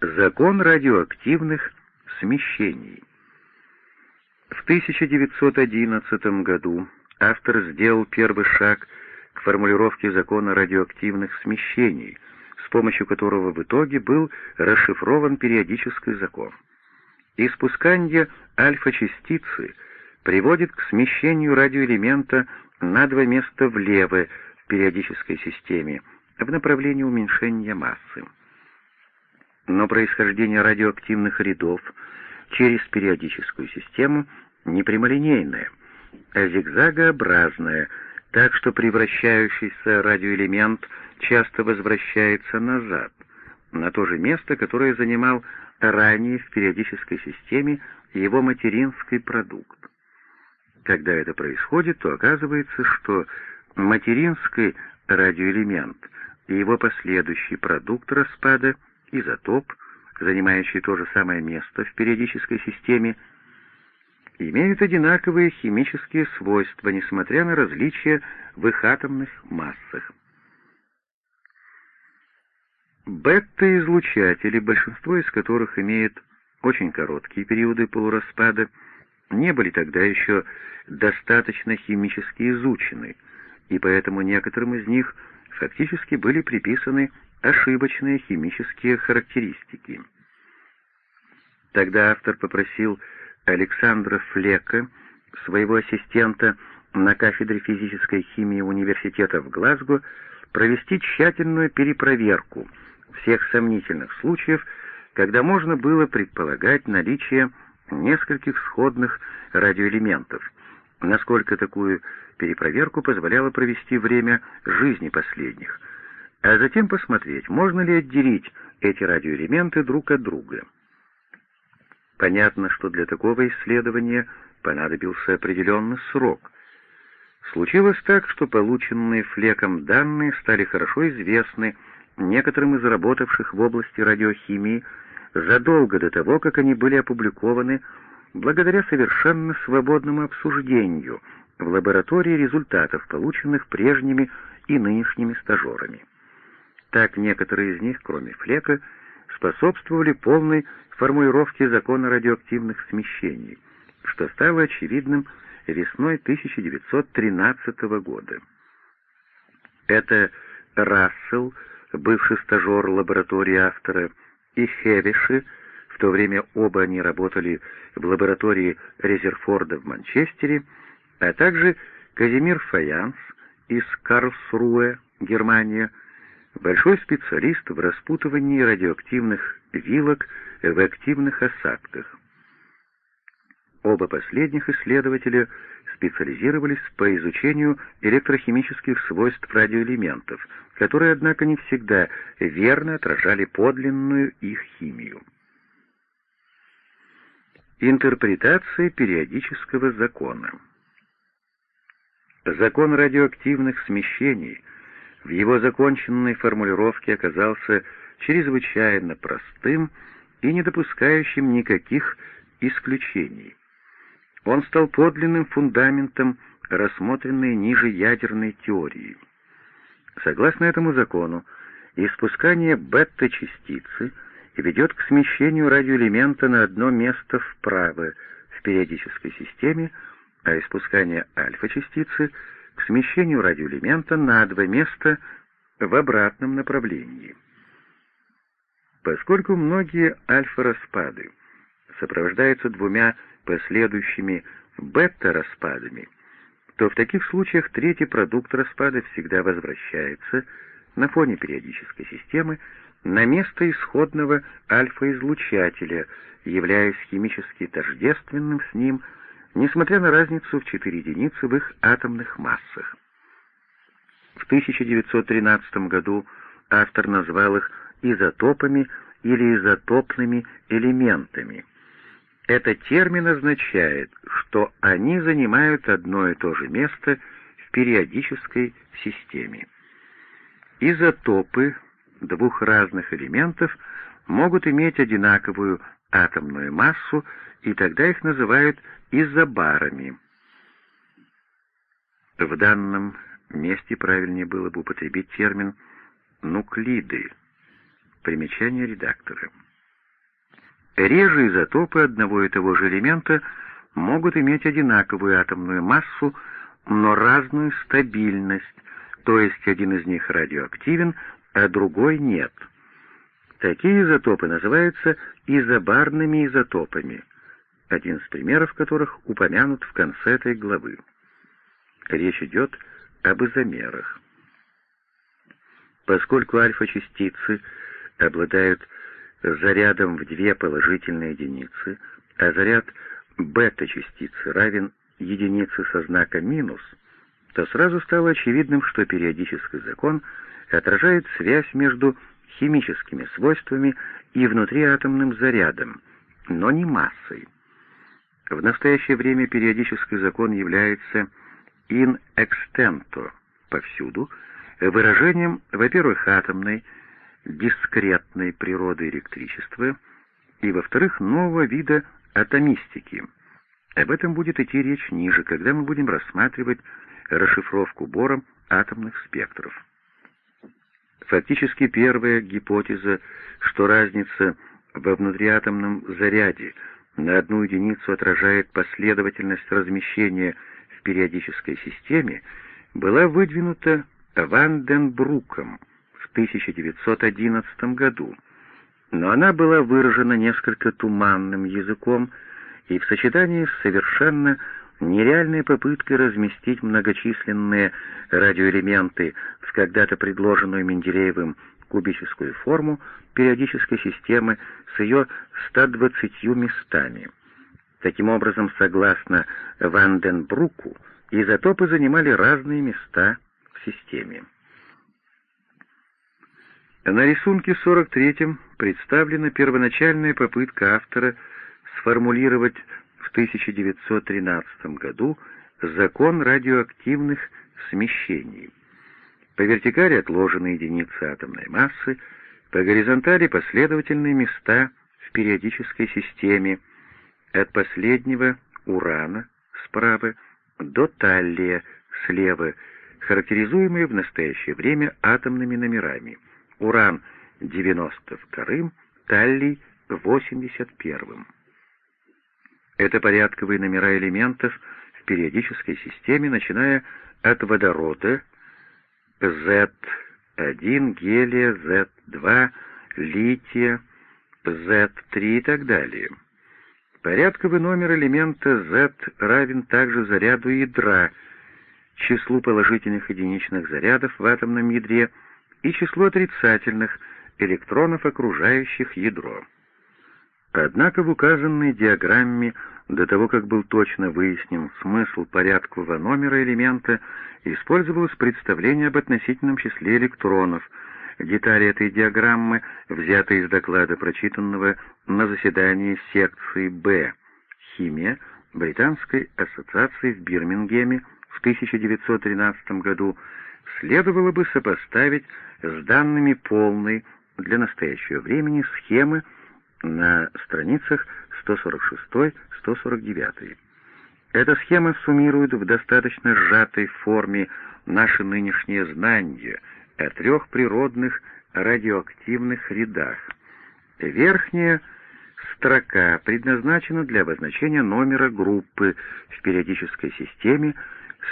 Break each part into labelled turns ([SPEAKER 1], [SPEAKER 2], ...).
[SPEAKER 1] Закон радиоактивных смещений. В 1911 году автор сделал первый шаг к формулировке закона радиоактивных смещений, с помощью которого в итоге был расшифрован периодический закон. Испускание альфа-частицы приводит к смещению радиоэлемента на два места влево в периодической системе в направлении уменьшения массы но происхождение радиоактивных рядов через периодическую систему не прямолинейное, а зигзагообразное, так что превращающийся радиоэлемент часто возвращается назад, на то же место, которое занимал ранее в периодической системе его материнский продукт. Когда это происходит, то оказывается, что материнский радиоэлемент и его последующий продукт распада — изотоп, занимающий то же самое место в периодической системе, имеют одинаковые химические свойства, несмотря на различия в их атомных массах. Бета-излучатели, большинство из которых имеют очень короткие периоды полураспада, не были тогда еще достаточно химически изучены, и поэтому некоторым из них фактически были приписаны ошибочные химические характеристики. Тогда автор попросил Александра Флека, своего ассистента на кафедре физической химии университета в Глазго, провести тщательную перепроверку всех сомнительных случаев, когда можно было предполагать наличие нескольких сходных радиоэлементов, насколько такую перепроверку позволяло провести время жизни последних — а затем посмотреть, можно ли отделить эти радиоэлементы друг от друга. Понятно, что для такого исследования понадобился определенный срок. Случилось так, что полученные флеком данные стали хорошо известны некоторым из работавших в области радиохимии задолго до того, как они были опубликованы благодаря совершенно свободному обсуждению в лаборатории результатов, полученных прежними и нынешними стажерами. Так некоторые из них, кроме Флека, способствовали полной формулировке закона радиоактивных смещений, что стало очевидным весной 1913 года. Это Рассел, бывший стажер лаборатории автора, и Хевиши, в то время оба они работали в лаборатории Резерфорда в Манчестере, а также Казимир Фаянс из Карлсруэ, Германия, большой специалист в распутывании радиоактивных вилок в активных осадках. Оба последних исследователя специализировались по изучению электрохимических свойств радиоэлементов, которые, однако, не всегда верно отражали подлинную их химию. Интерпретация периодического закона Закон радиоактивных смещений в его законченной формулировке оказался чрезвычайно простым и не допускающим никаких исключений. Он стал подлинным фундаментом рассмотренной ниже ядерной теории. Согласно этому закону, испускание бета-частицы ведет к смещению радиоэлемента на одно место вправо в периодической системе, а испускание альфа-частицы — к смещению радиоэлемента на два места в обратном направлении. Поскольку многие альфа-распады сопровождаются двумя последующими бета-распадами, то в таких случаях третий продукт распада всегда возвращается на фоне периодической системы на место исходного альфа-излучателя, являясь химически тождественным с ним несмотря на разницу в 4 единицы в их атомных массах. В 1913 году автор назвал их изотопами или изотопными элементами. Этот термин означает, что они занимают одно и то же место в периодической системе. Изотопы двух разных элементов могут иметь одинаковую атомную массу, и тогда их называют изобарами. В данном месте правильнее было бы употребить термин «нуклиды». Примечание редактора. Реже изотопы одного и того же элемента могут иметь одинаковую атомную массу, но разную стабильность, то есть один из них радиоактивен, а другой нет. Такие изотопы называются изобарными изотопами, один из примеров которых упомянут в конце этой главы. Речь идет об изомерах. Поскольку альфа-частицы обладают зарядом в две положительные единицы, а заряд бета-частицы равен единице со знаком минус, то сразу стало очевидным, что периодический закон отражает связь между химическими свойствами и внутриатомным зарядом, но не массой. В настоящее время периодический закон является in extento повсюду, выражением, во-первых, атомной, дискретной природы электричества, и, во-вторых, нового вида атомистики. Об этом будет идти речь ниже, когда мы будем рассматривать расшифровку Бором атомных спектров. Фактически первая гипотеза, что разница во внутриатомном заряде на одну единицу отражает последовательность размещения в периодической системе, была выдвинута Ванденбруком в 1911 году, но она была выражена несколько туманным языком и в сочетании с совершенно нереальной попыткой разместить многочисленные радиоэлементы в когда-то предложенную Менделеевым кубическую форму периодической системы с ее 120 местами. Таким образом, согласно Ванденбруку, изотопы занимали разные места в системе. На рисунке 43-м представлена первоначальная попытка автора сформулировать в 1913 году закон радиоактивных смещений. По вертикали отложены единицы атомной массы, по горизонтали последовательные места в периодической системе, от последнего урана справа до таллия слева, характеризуемые в настоящее время атомными номерами — уран 92-м, таллий 81-м. Это порядковые номера элементов в периодической системе, начиная от водорода Z1, гелия, Z2, лития, Z3 и так далее. Порядковый номер элемента Z равен также заряду ядра, числу положительных единичных зарядов в атомном ядре и число отрицательных электронов, окружающих ядро. Однако в указанной диаграмме, до того как был точно выяснен смысл порядкового номера элемента, использовалось представление об относительном числе электронов. Детали этой диаграммы взяты из доклада, прочитанного на заседании секции «Б» «Химия» Британской ассоциации в Бирмингеме в 1913 году, следовало бы сопоставить с данными полной для настоящего времени схемы на страницах 146-149. Эта схема суммирует в достаточно сжатой форме наши нынешние знания о трех природных радиоактивных рядах. Верхняя строка предназначена для обозначения номера группы в периодической системе,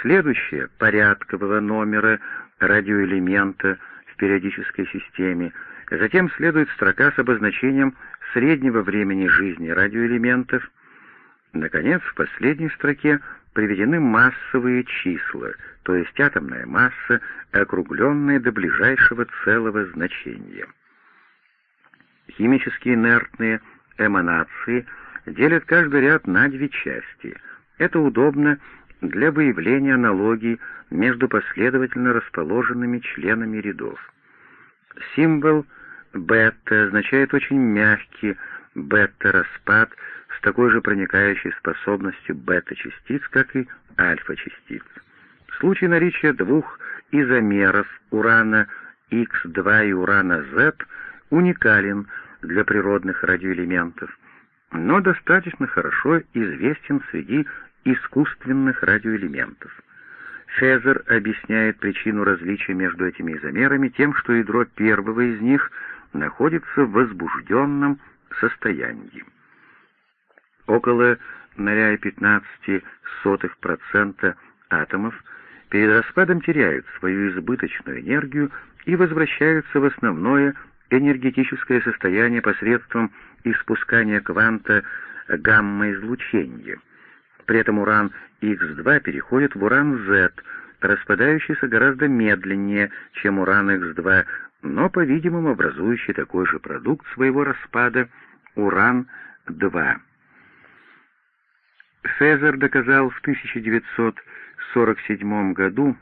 [SPEAKER 1] следующая — порядкового номера радиоэлемента — периодической системе. Затем следует строка с обозначением среднего времени жизни радиоэлементов. Наконец, в последней строке приведены массовые числа, то есть атомная масса, округленная до ближайшего целого значения. Химически инертные эманации делят каждый ряд на две части. Это удобно для выявления аналогий между последовательно расположенными членами рядов. Символ бета означает очень мягкий бета-распад с такой же проникающей способностью бета-частиц, как и альфа-частиц. В случае наличия двух изомеров урана X2 и урана Z уникален для природных радиоэлементов, но достаточно хорошо известен среди искусственных радиоэлементов. Фезер объясняет причину различия между этими изомерами тем, что ядро первого из них находится в возбужденном состоянии. около 0,15% атомов перед распадом теряют свою избыточную энергию и возвращаются в основное энергетическое состояние посредством испускания кванта гамма-излучения. При этом уран Х2 переходит в уран Z, распадающийся гораздо медленнее, чем уран Х2, но, по-видимому, образующий такой же продукт своего распада уран-2. Фезер доказал в 1947 году,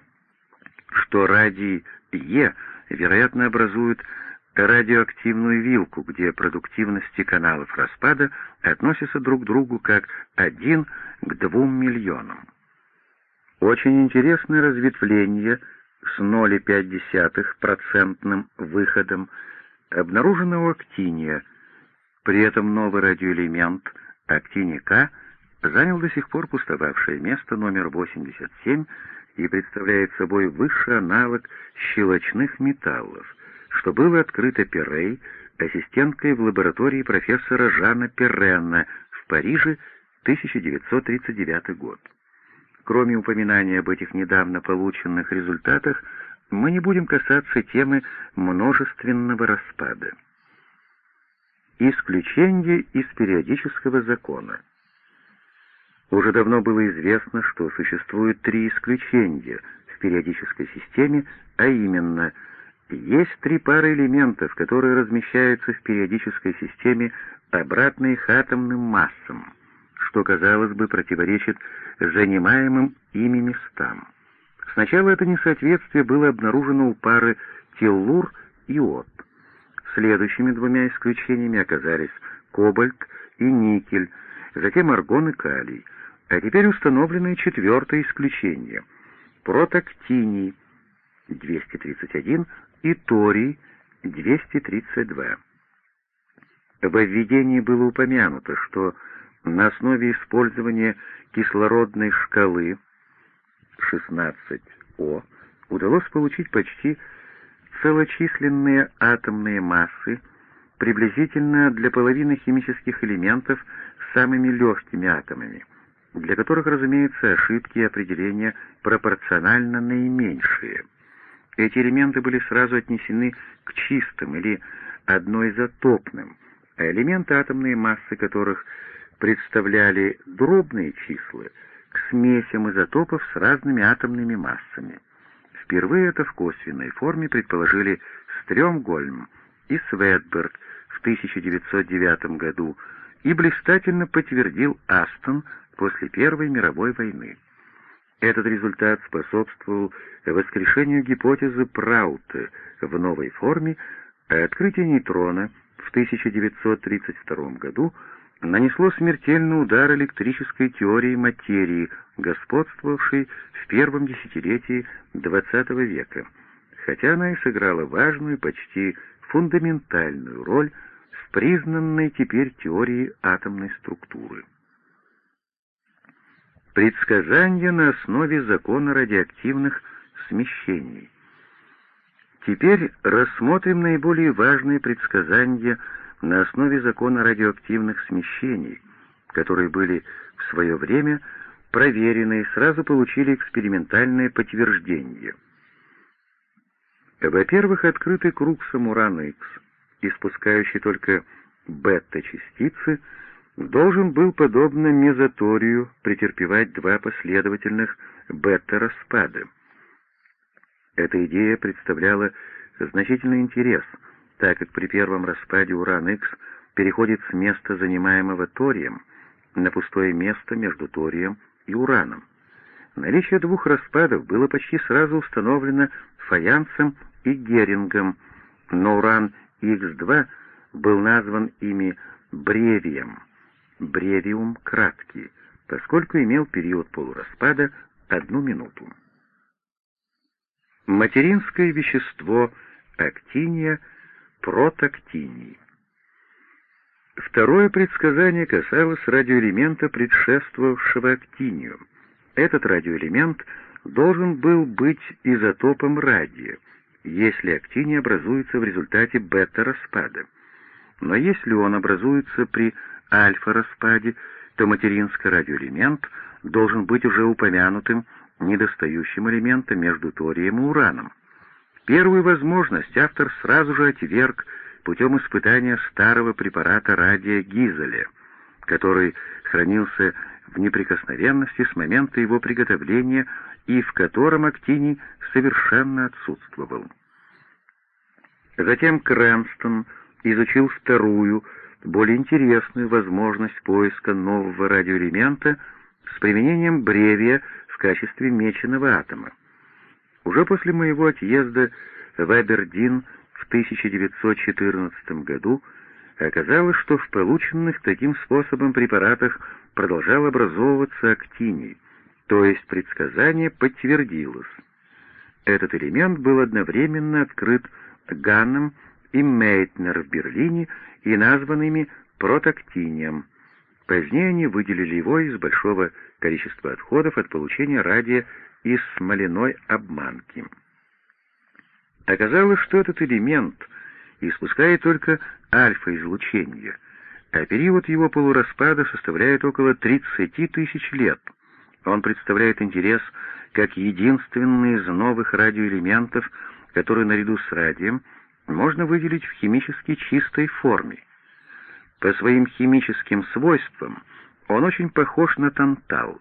[SPEAKER 1] что радий Е, вероятно, образует радиоактивную вилку, где продуктивности каналов распада относятся друг к другу как 1 к 2 миллионам. Очень интересное разветвление с 0,5% выходом обнаружено у актиния. При этом новый радиоэлемент актиний К занял до сих пор пустовавшее место номер 87 и представляет собой высший аналог щелочных металлов, что было открыто Перрей, ассистенткой в лаборатории профессора Жана Перрена в Париже 1939 год. Кроме упоминания об этих недавно полученных результатах, мы не будем касаться темы множественного распада. Исключение из периодического закона. Уже давно было известно, что существует три исключения в периодической системе, а именно, есть три пары элементов, которые размещаются в периодической системе обратно их атомным массам, что, казалось бы, противоречит занимаемым ими местам. Сначала это несоответствие было обнаружено у пары теллур и от. Следующими двумя исключениями оказались кобальт и никель, затем аргон и калий, а теперь установлено четвертое исключение — протактиний 231 и торий 232. Во введении было упомянуто, что на основе использования кислородной шкалы 16О удалось получить почти целочисленные атомные массы, приблизительно для половины химических элементов самыми легкими атомами, для которых, разумеется, ошибки определения пропорционально наименьшие. Эти элементы были сразу отнесены к чистым или одноизотопным, а элементы атомные массы которых представляли дробные числа к смесям изотопов с разными атомными массами. Впервые это в косвенной форме предположили Стрёмгольм и Светберг в 1909 году и блистательно подтвердил Астон после Первой мировой войны. Этот результат способствовал воскрешению гипотезы Праута в новой форме, а открытие нейтрона в 1932 году нанесло смертельный удар электрической теории материи, господствовавшей в первом десятилетии XX века, хотя она и сыграла важную, почти фундаментальную роль в признанной теперь теории атомной структуры. Предсказания на основе закона радиоактивных смещений. Теперь рассмотрим наиболее важные предсказания на основе закона радиоактивных смещений, которые были в свое время проверены и сразу получили экспериментальное подтверждение. Во-первых, открытый круг Самурана-Х, испускающий только бета-частицы, должен был, подобно мезоторию, претерпевать два последовательных бета-распада. Эта идея представляла значительный интерес, так как при первом распаде уран-Х переходит с места, занимаемого торием, на пустое место между торием и ураном. Наличие двух распадов было почти сразу установлено Фаянсом и Герингом, но уран Х2 был назван ими бревием бревиум краткий, поскольку имел период полураспада одну минуту. Материнское вещество актиния протактиний. Второе предсказание касалось радиоэлемента, предшествовавшего актинию. Этот радиоэлемент должен был быть изотопом радия, если актиний образуется в результате бета-распада. Но если он образуется при альфа-распаде, то материнский радиоэлемент должен быть уже упомянутым недостающим элементом между торием и ураном. Первую возможность автор сразу же отверг путем испытания старого препарата радия Гизеля, который хранился в неприкосновенности с момента его приготовления и в котором актиний совершенно отсутствовал. Затем Крэмстон изучил вторую, более интересную возможность поиска нового радиоэлемента с применением бревия в качестве меченого атома. Уже после моего отъезда в Абердин в 1914 году оказалось, что в полученных таким способом препаратах продолжал образовываться актиний, то есть предсказание подтвердилось. Этот элемент был одновременно открыт Ганном и Мейтнер в Берлине и названными протактинием. Позднее они выделили его из большого количества отходов от получения радия из смоляной обманки. Оказалось, что этот элемент испускает только альфа-излучение, а период его полураспада составляет около 30 тысяч лет. Он представляет интерес как единственный из новых радиоэлементов, который наряду с радием можно выделить в химически чистой форме. По своим химическим свойствам он очень похож на тантал,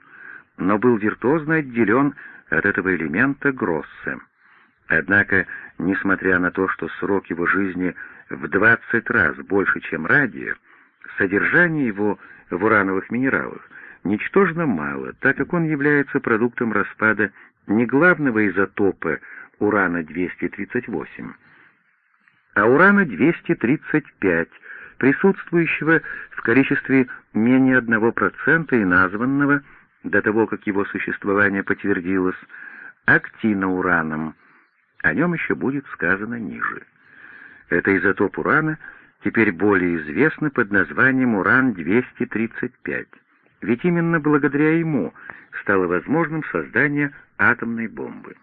[SPEAKER 1] но был виртуозно отделен от этого элемента Гроссе. Однако, несмотря на то, что срок его жизни в 20 раз больше, чем радия, содержание его в урановых минералах ничтожно мало, так как он является продуктом распада не главного изотопа урана-238, а урана-235, присутствующего в количестве менее 1% и названного, до того, как его существование подтвердилось, актиноураном. О нем еще будет сказано ниже. Это изотоп урана теперь более известный под названием уран-235, ведь именно благодаря ему стало возможным создание атомной бомбы.